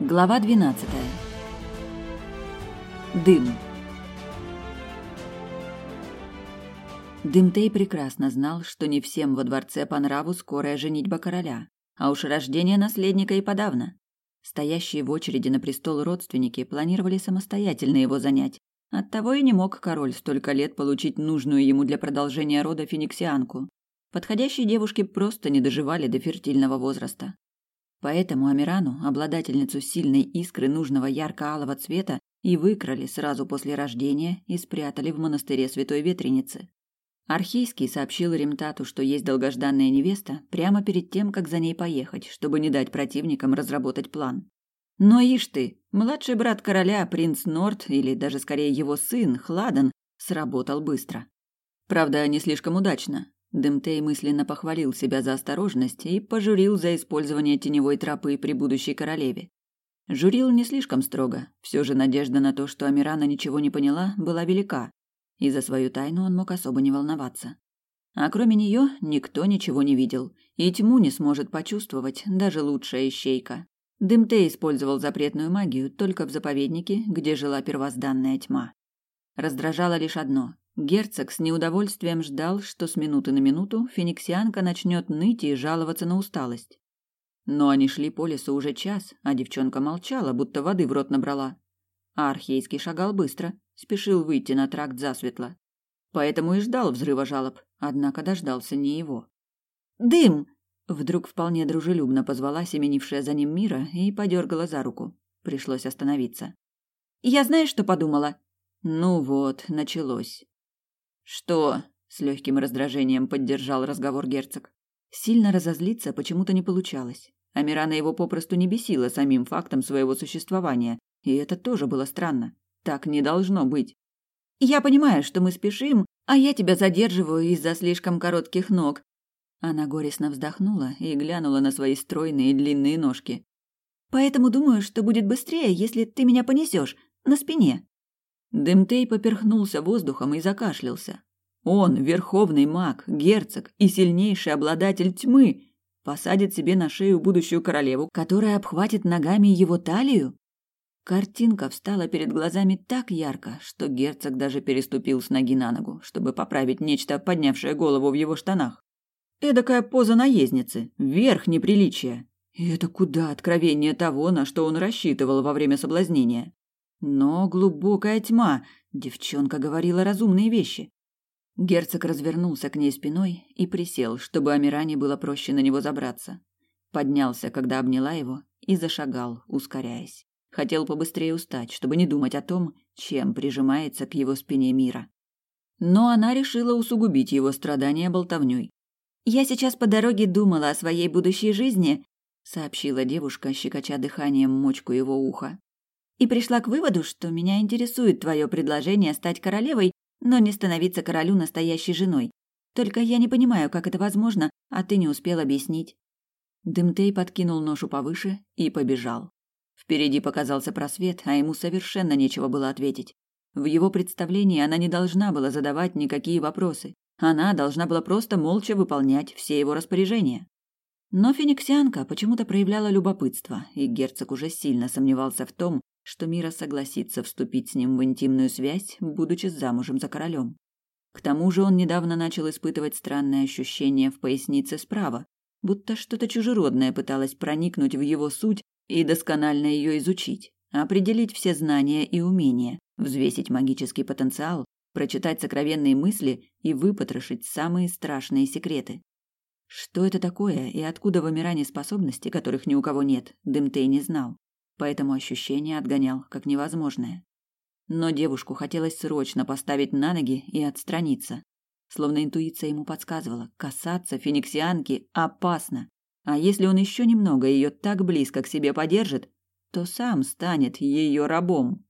Глава 12. Дым. Дымтей прекрасно знал, что не всем во дворце по нраву скорая женитьба короля, а уж рождение наследника и подавно. Стоящие в очереди на престол родственники планировали самостоятельно его занять. Оттого и не мог король столько лет получить нужную ему для продолжения рода фениксианку. Подходящие девушки просто не доживали до фертильного возраста. Поэтому Амирану, обладательницу сильной искры нужного ярко-алого цвета, и выкрали сразу после рождения и спрятали в монастыре Святой Ветреницы. Архейский сообщил Ремтату, что есть долгожданная невеста, прямо перед тем, как за ней поехать, чтобы не дать противникам разработать план. Но ишь ты, младший брат короля, принц Норт, или даже скорее его сын, Хладен, сработал быстро. Правда, не слишком удачно. Дымтей мысленно похвалил себя за осторожность и пожурил за использование теневой тропы при будущей королеве. Журил не слишком строго, все же надежда на то, что Амирана ничего не поняла, была велика, и за свою тайну он мог особо не волноваться. А кроме нее никто ничего не видел, и тьму не сможет почувствовать даже лучшая ищейка. Дымтей использовал запретную магию только в заповеднике, где жила первозданная тьма. Раздражало лишь одно Герцог с неудовольствием ждал, что с минуты на минуту фениксианка начнет ныть и жаловаться на усталость. Но они шли по лесу уже час, а девчонка молчала, будто воды в рот набрала. А Архейский шагал быстро, спешил выйти на тракт засветло. Поэтому и ждал взрыва жалоб, однако дождался не его. «Дым!» — вдруг вполне дружелюбно позвала семенившая за ним Мира и подергала за руку. Пришлось остановиться. «Я знаешь, что подумала?» «Ну вот, началось. Что? С легким раздражением поддержал разговор герцог. Сильно разозлиться почему-то не получалось. Амирана его попросту не бесила самим фактом своего существования, и это тоже было странно. Так не должно быть. Я понимаю, что мы спешим, а я тебя задерживаю из-за слишком коротких ног. Она горестно вздохнула и глянула на свои стройные длинные ножки. Поэтому думаю, что будет быстрее, если ты меня понесешь на спине. Демтей поперхнулся воздухом и закашлялся. Он, верховный маг, герцог и сильнейший обладатель тьмы, посадит себе на шею будущую королеву, которая обхватит ногами его талию? Картинка встала перед глазами так ярко, что герцог даже переступил с ноги на ногу, чтобы поправить нечто, поднявшее голову в его штанах. Эдакая поза наездницы, верх неприличия. И это куда откровение того, на что он рассчитывал во время соблазнения. Но глубокая тьма. Девчонка говорила разумные вещи. Герцог развернулся к ней спиной и присел, чтобы Амиране было проще на него забраться. Поднялся, когда обняла его, и зашагал, ускоряясь. Хотел побыстрее устать, чтобы не думать о том, чем прижимается к его спине мира. Но она решила усугубить его страдания болтовней. «Я сейчас по дороге думала о своей будущей жизни», сообщила девушка, щекоча дыханием мочку его уха и пришла к выводу, что меня интересует твое предложение стать королевой, но не становиться королю настоящей женой. Только я не понимаю, как это возможно, а ты не успел объяснить. Дымтей подкинул ношу повыше и побежал. Впереди показался просвет, а ему совершенно нечего было ответить. В его представлении она не должна была задавать никакие вопросы. Она должна была просто молча выполнять все его распоряжения. Но фениксианка почему-то проявляла любопытство, и герцог уже сильно сомневался в том, что Мира согласится вступить с ним в интимную связь, будучи замужем за королем. К тому же он недавно начал испытывать странное ощущение в пояснице справа, будто что-то чужеродное пыталось проникнуть в его суть и досконально ее изучить, определить все знания и умения, взвесить магический потенциал, прочитать сокровенные мысли и выпотрошить самые страшные секреты. Что это такое и откуда в Амиране способности, которых ни у кого нет, Дымтей не знал поэтому ощущение отгонял как невозможное. Но девушку хотелось срочно поставить на ноги и отстраниться. Словно интуиция ему подсказывала, касаться фениксианки опасно. А если он еще немного ее так близко к себе подержит, то сам станет ее рабом.